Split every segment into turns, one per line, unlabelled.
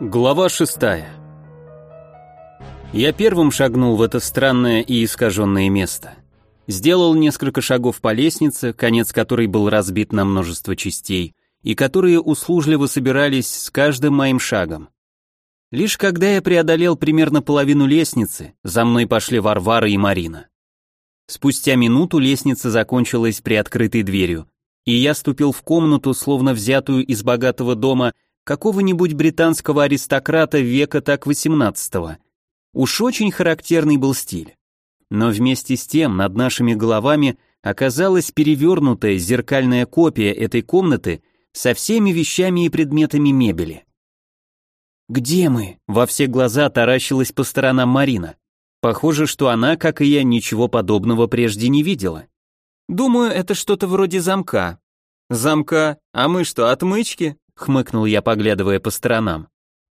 Глава шестая. Я первым шагнул в это странное и искаженное место. Сделал несколько шагов по лестнице, конец которой был разбит на множество частей, и которые услужливо собирались с каждым моим шагом. Лишь когда я преодолел примерно половину лестницы, за мной пошли Варвара и Марина. Спустя минуту лестница закончилась приоткрытой дверью, и я ступил в комнату, словно взятую из богатого дома какого-нибудь британского аристократа века так XVIII. Уж очень характерный был стиль. Но вместе с тем над нашими головами оказалась перевернутая зеркальная копия этой комнаты со всеми вещами и предметами мебели. «Где мы?» — во все глаза таращилась по сторонам Марина. Похоже, что она, как и я, ничего подобного прежде не видела. «Думаю, это что-то вроде замка». «Замка? А мы что, отмычки?» Хмыкнул я, поглядывая по сторонам.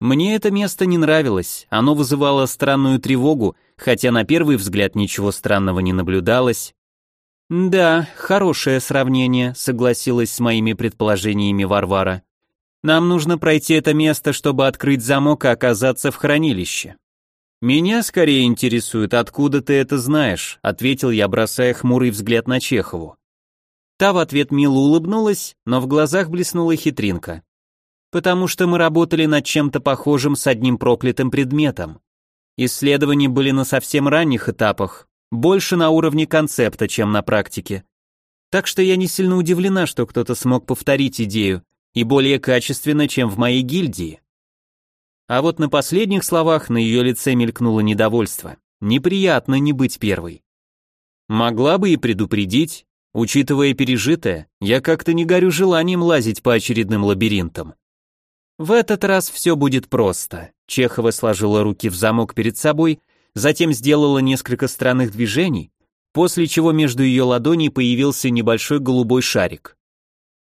Мне это место не нравилось, оно вызывало странную тревогу, хотя на первый взгляд ничего странного не наблюдалось. Да, хорошее сравнение, согласилась с моими предположениями Варвара. Нам нужно пройти это место, чтобы открыть замок и оказаться в хранилище. Меня скорее интересует, откуда ты это знаешь, ответил я, бросая хмурый взгляд на Чехову. Та в ответ мило улыбнулась, но в глазах блеснула хитринка потому что мы работали над чем-то похожим с одним проклятым предметом. Исследования были на совсем ранних этапах, больше на уровне концепта, чем на практике. Так что я не сильно удивлена, что кто-то смог повторить идею, и более качественно, чем в моей гильдии. А вот на последних словах на ее лице мелькнуло недовольство. Неприятно не быть первой. Могла бы и предупредить, учитывая пережитое, я как-то не горю желанием лазить по очередным лабиринтам. В этот раз все будет просто. Чехова сложила руки в замок перед собой, затем сделала несколько странных движений, после чего между ее ладоней появился небольшой голубой шарик.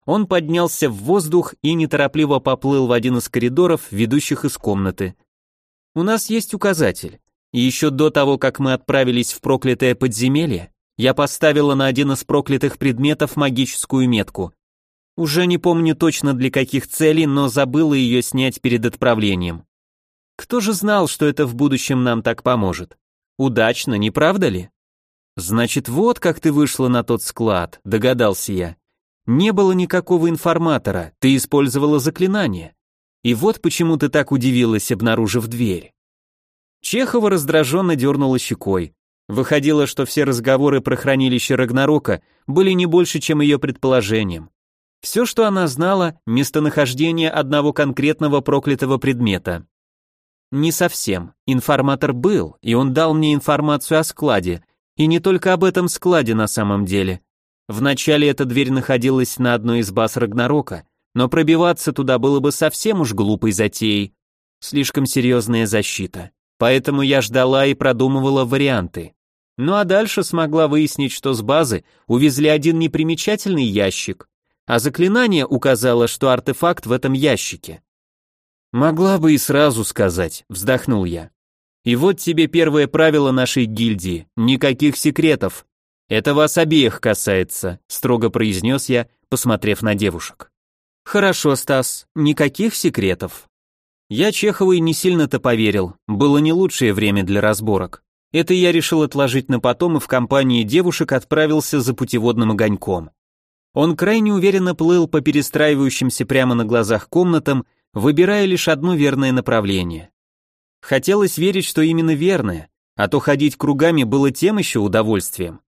Он поднялся в воздух и неторопливо поплыл в один из коридоров, ведущих из комнаты. У нас есть указатель. И еще до того, как мы отправились в проклятое подземелье, я поставила на один из проклятых предметов магическую метку. Уже не помню точно для каких целей, но забыла ее снять перед отправлением. Кто же знал, что это в будущем нам так поможет? Удачно, не правда ли? Значит, вот как ты вышла на тот склад, догадался я. Не было никакого информатора, ты использовала заклинание. И вот почему ты так удивилась, обнаружив дверь. Чехова раздраженно дернула щекой. Выходило, что все разговоры про хранилище Рагнарока были не больше, чем ее предположением. Все, что она знала, местонахождение одного конкретного проклятого предмета. Не совсем. Информатор был, и он дал мне информацию о складе, и не только об этом складе на самом деле. Вначале эта дверь находилась на одной из баз Рагнарока, но пробиваться туда было бы совсем уж глупой затеей. Слишком серьезная защита. Поэтому я ждала и продумывала варианты. Ну а дальше смогла выяснить, что с базы увезли один непримечательный ящик, а заклинание указало, что артефакт в этом ящике. Могла бы и сразу сказать, вздохнул я. И вот тебе первое правило нашей гильдии – никаких секретов. Это вас обеих касается, строго произнес я, посмотрев на девушек. Хорошо, Стас, никаких секретов. Я Чеховой не сильно-то поверил, было не лучшее время для разборок. Это я решил отложить на потом и в компании девушек отправился за путеводным огоньком. Он крайне уверенно плыл по перестраивающимся прямо на глазах комнатам, выбирая лишь одно верное направление. Хотелось верить, что именно верное, а то ходить кругами было тем еще удовольствием.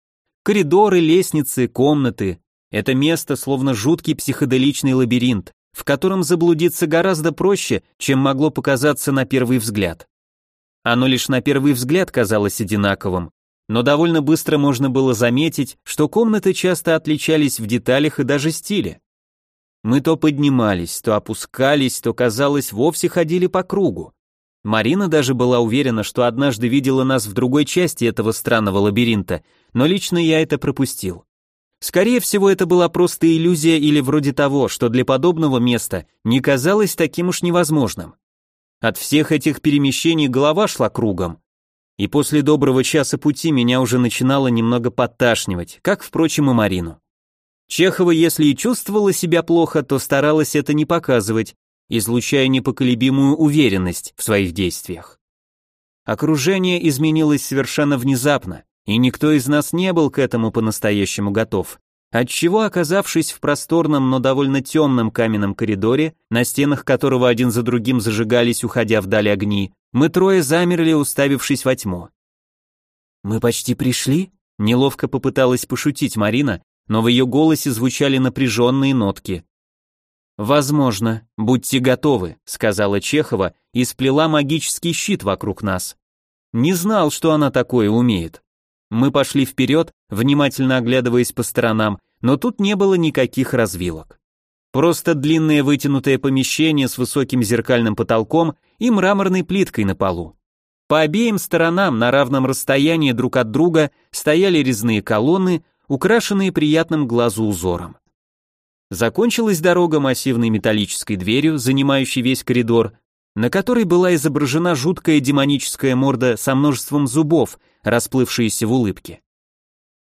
Коридоры, лестницы, комнаты — это место словно жуткий психоделичный лабиринт, в котором заблудиться гораздо проще, чем могло показаться на первый взгляд. Оно лишь на первый взгляд казалось одинаковым, но довольно быстро можно было заметить, что комнаты часто отличались в деталях и даже стиле. Мы то поднимались, то опускались, то, казалось, вовсе ходили по кругу. Марина даже была уверена, что однажды видела нас в другой части этого странного лабиринта, но лично я это пропустил. Скорее всего, это была просто иллюзия или вроде того, что для подобного места не казалось таким уж невозможным. От всех этих перемещений голова шла кругом, и после доброго часа пути меня уже начинало немного подташнивать, как, впрочем, и Марину. Чехова, если и чувствовала себя плохо, то старалась это не показывать, излучая непоколебимую уверенность в своих действиях. Окружение изменилось совершенно внезапно, и никто из нас не был к этому по-настоящему готов. Отчего, оказавшись в просторном, но довольно темном каменном коридоре, на стенах которого один за другим зажигались, уходя вдаль огни, мы трое замерли, уставившись во тьму. «Мы почти пришли?» — неловко попыталась пошутить Марина, но в ее голосе звучали напряженные нотки. «Возможно, будьте готовы», — сказала Чехова и сплела магический щит вокруг нас. Не знал, что она такое умеет. Мы пошли вперед, внимательно оглядываясь по сторонам, но тут не было никаких развилок. Просто длинное вытянутое помещение с высоким зеркальным потолком и мраморной плиткой на полу. По обеим сторонам на равном расстоянии друг от друга стояли резные колонны, украшенные приятным глазу узором. Закончилась дорога массивной металлической дверью, занимающей весь коридор, на которой была изображена жуткая демоническая морда со множеством зубов, расплывшиеся в улыбке.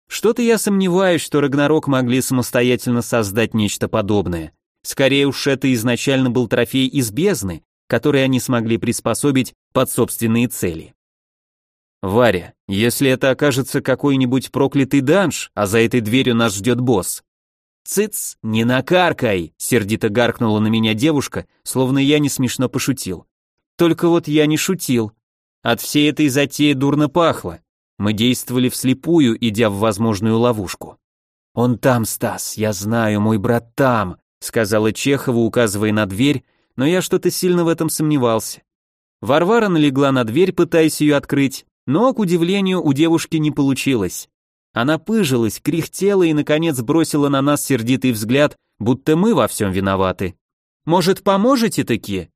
Что-то я сомневаюсь, что Рагнарок могли самостоятельно создать нечто подобное. Скорее уж это изначально был трофей из бездны, который они смогли приспособить под собственные цели. Варя, если это окажется какой-нибудь проклятый данж, а за этой дверью нас ждет босс, «Цыц, не накаркай!» — сердито гаркнула на меня девушка, словно я не смешно пошутил. Только вот я не шутил. От всей этой затеи дурно пахло. Мы действовали вслепую, идя в возможную ловушку. «Он там, Стас, я знаю, мой брат там», — сказала Чехова, указывая на дверь, но я что-то сильно в этом сомневался. Варвара налегла на дверь, пытаясь ее открыть, но, к удивлению, у девушки не получилось. Она пыжилась, кряхтела и, наконец, бросила на нас сердитый взгляд, будто мы во всем виноваты. «Может, поможете таки?»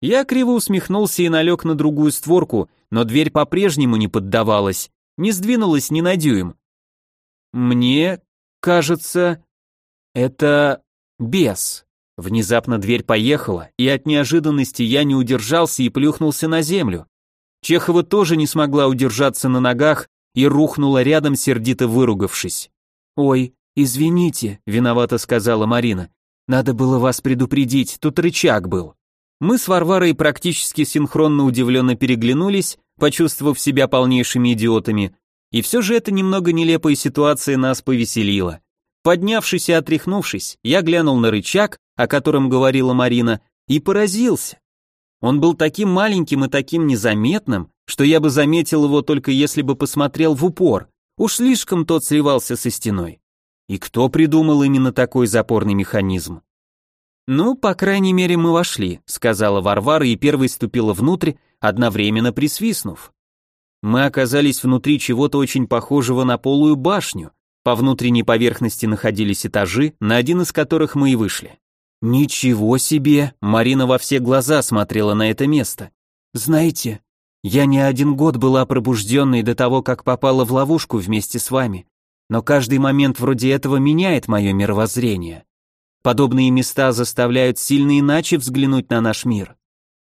Я криво усмехнулся и налег на другую створку, но дверь по-прежнему не поддавалась, не сдвинулась ни на дюйм. «Мне кажется, это бес». Внезапно дверь поехала, и от неожиданности я не удержался и плюхнулся на землю. Чехова тоже не смогла удержаться на ногах, и рухнула рядом, сердито выругавшись. «Ой, извините», — виновато сказала Марина. «Надо было вас предупредить, тут рычаг был». Мы с Варварой практически синхронно удивленно переглянулись, почувствовав себя полнейшими идиотами, и все же эта немного нелепая ситуация нас повеселила. Поднявшись и отряхнувшись, я глянул на рычаг, о котором говорила Марина, и поразился. Он был таким маленьким и таким незаметным, что я бы заметил его только если бы посмотрел в упор, уж слишком тот сливался со стеной. И кто придумал именно такой запорный механизм? «Ну, по крайней мере, мы вошли», — сказала Варвара и первой ступила внутрь, одновременно присвистнув. Мы оказались внутри чего-то очень похожего на полую башню. По внутренней поверхности находились этажи, на один из которых мы и вышли. «Ничего себе!» — Марина во все глаза смотрела на это место. «Знаете, я не один год была пробужденной до того, как попала в ловушку вместе с вами, но каждый момент вроде этого меняет мое мировоззрение. Подобные места заставляют сильно иначе взглянуть на наш мир.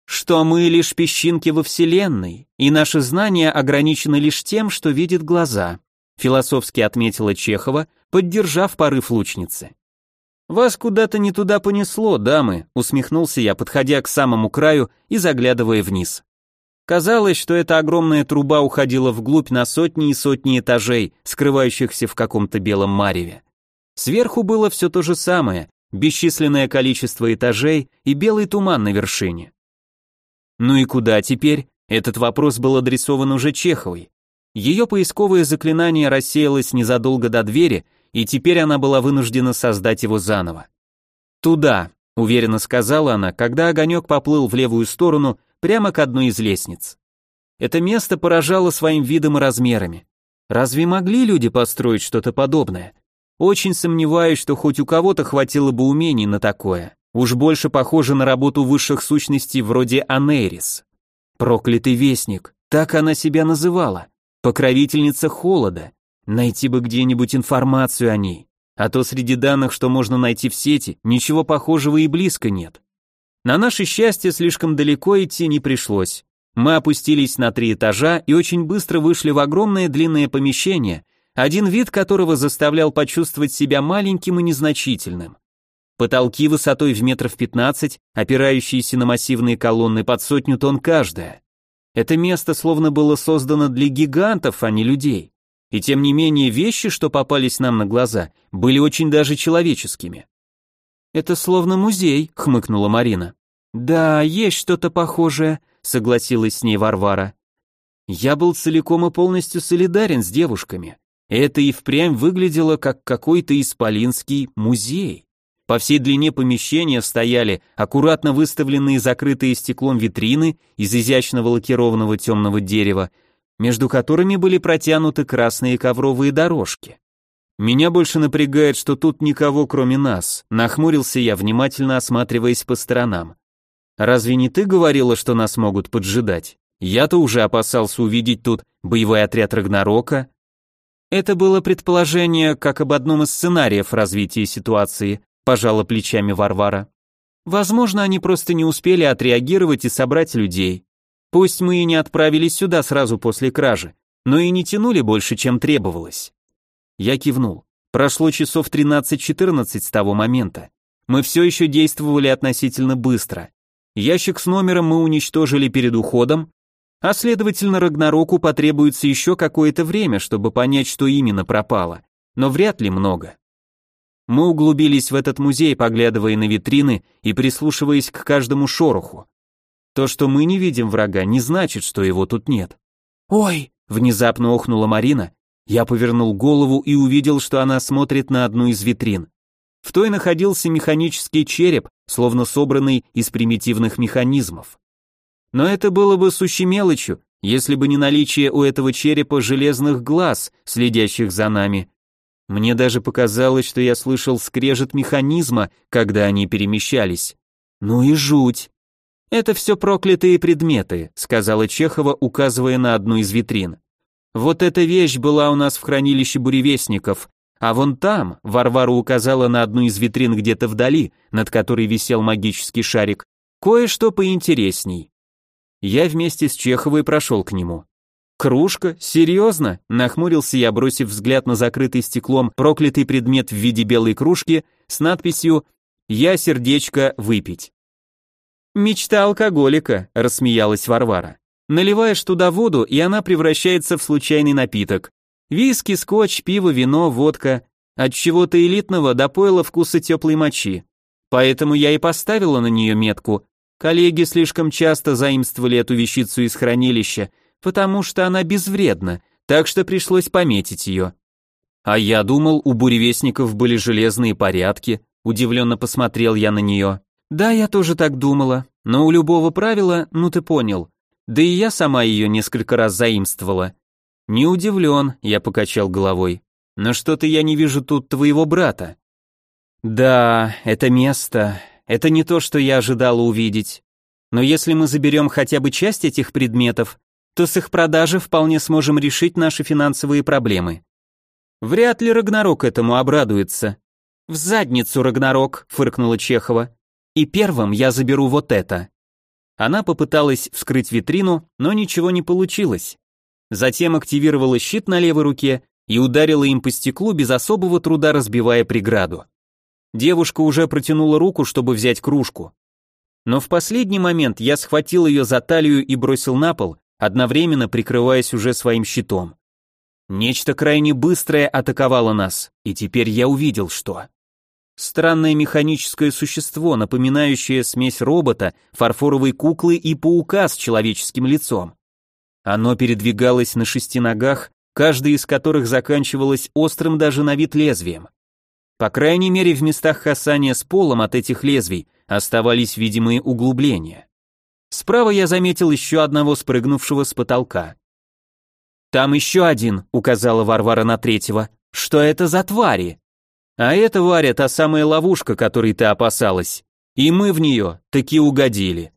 Что мы лишь песчинки во Вселенной, и наши знания ограничены лишь тем, что видят глаза, философски отметила Чехова, поддержав порыв лучницы. «Вас куда-то не туда понесло, дамы», усмехнулся я, подходя к самому краю и заглядывая вниз. Казалось, что эта огромная труба уходила вглубь на сотни и сотни этажей, скрывающихся в каком-то белом мареве. Сверху было все то же самое, бесчисленное количество этажей и белый туман на вершине. Ну и куда теперь? Этот вопрос был адресован уже Чеховой. Ее поисковое заклинание рассеялось незадолго до двери, и теперь она была вынуждена создать его заново. «Туда», — уверенно сказала она, когда огонек поплыл в левую сторону, прямо к одной из лестниц. Это место поражало своим видом и размерами. Разве могли люди построить что-то подобное? Очень сомневаюсь, что хоть у кого-то хватило бы умений на такое. Уж больше похоже на работу высших сущностей вроде Анерис. Проклятый вестник, так она себя называла. Покровительница холода. Найти бы где-нибудь информацию о ней. А то среди данных, что можно найти в сети, ничего похожего и близко нет. На наше счастье слишком далеко идти не пришлось. Мы опустились на три этажа и очень быстро вышли в огромное длинное помещение, один вид которого заставлял почувствовать себя маленьким и незначительным. потолки высотой в метров пятнадцать, опирающиеся на массивные колонны под сотню тонн каждая. Это место словно было создано для гигантов, а не людей. И тем не менее вещи, что попались нам на глаза, были очень даже человеческими. «Это словно музей», — хмыкнула Марина. «Да, есть что-то похожее», — согласилась с ней Варвара. Я был целиком и полностью солидарен с девушками. Это и впрямь выглядело как какой-то исполинский музей. По всей длине помещения стояли аккуратно выставленные закрытые стеклом витрины из изящного лакированного темного дерева, между которыми были протянуты красные ковровые дорожки. Меня больше напрягает, что тут никого, кроме нас. Нахмурился я, внимательно осматриваясь по сторонам. Разве не ты говорила, что нас могут поджидать? Я-то уже опасался увидеть тут боевой отряд Рагнарока. Это было предположение, как об одном из сценариев развития ситуации, пожала плечами Варвара. Возможно, они просто не успели отреагировать и собрать людей. Пусть мы и не отправились сюда сразу после кражи, но и не тянули больше, чем требовалось. Я кивнул. Прошло часов 13-14 с того момента. Мы все еще действовали относительно быстро. Ящик с номером мы уничтожили перед уходом, а следовательно Рагнароку потребуется еще какое-то время, чтобы понять, что именно пропало, но вряд ли много. Мы углубились в этот музей, поглядывая на витрины и прислушиваясь к каждому шороху. То, что мы не видим врага, не значит, что его тут нет. «Ой!» — внезапно охнула Марина. Я повернул голову и увидел, что она смотрит на одну из витрин. В той находился механический череп, словно собранный из примитивных механизмов. Но это было бы сущей мелочью, если бы не наличие у этого черепа железных глаз, следящих за нами, мне даже показалось, что я слышал скрежет механизма, когда они перемещались. Ну и жуть. Это все проклятые предметы, сказала Чехова, указывая на одну из витрин. Вот эта вещь была у нас в хранилище буревестников, а вон там, Варвара указала на одну из витрин где-то вдали, над которой висел магический шарик, кое-что поинтересней. Я вместе с Чеховой прошел к нему. «Кружка? Серьезно?» – нахмурился я, бросив взгляд на закрытый стеклом проклятый предмет в виде белой кружки с надписью «Я сердечко выпить». «Мечта алкоголика», – рассмеялась Варвара. «Наливаешь туда воду, и она превращается в случайный напиток. Виски, скотч, пиво, вино, водка. От чего-то элитного до пойла вкуса теплой мочи. Поэтому я и поставила на нее метку. Коллеги слишком часто заимствовали эту вещицу из хранилища, потому что она безвредна, так что пришлось пометить ее. А я думал, у буревестников были железные порядки, удивленно посмотрел я на нее. Да, я тоже так думала, но у любого правила, ну ты понял. Да и я сама ее несколько раз заимствовала. Не удивлен, я покачал головой. Но что-то я не вижу тут твоего брата. Да, это место, это не то, что я ожидала увидеть. Но если мы заберем хотя бы часть этих предметов, то с их продажи вполне сможем решить наши финансовые проблемы. Вряд ли Рагнарок этому обрадуется. В задницу, Рагнарок, фыркнула Чехова. И первым я заберу вот это. Она попыталась вскрыть витрину, но ничего не получилось. Затем активировала щит на левой руке и ударила им по стеклу без особого труда разбивая преграду. Девушка уже протянула руку, чтобы взять кружку. Но в последний момент я схватил ее за талию и бросил на пол, одновременно прикрываясь уже своим щитом. Нечто крайне быстрое атаковало нас, и теперь я увидел, что... Странное механическое существо, напоминающее смесь робота, фарфоровой куклы и паука с человеческим лицом. Оно передвигалось на шести ногах, каждая из которых заканчивалась острым даже на вид лезвием. По крайней мере, в местах касания с полом от этих лезвий оставались видимые углубления. Справа я заметил еще одного спрыгнувшего с потолка. «Там еще один», — указала Варвара на третьего. «Что это за твари?» «А это, Варя, та самая ловушка, которой ты опасалась. И мы в нее таки угодили».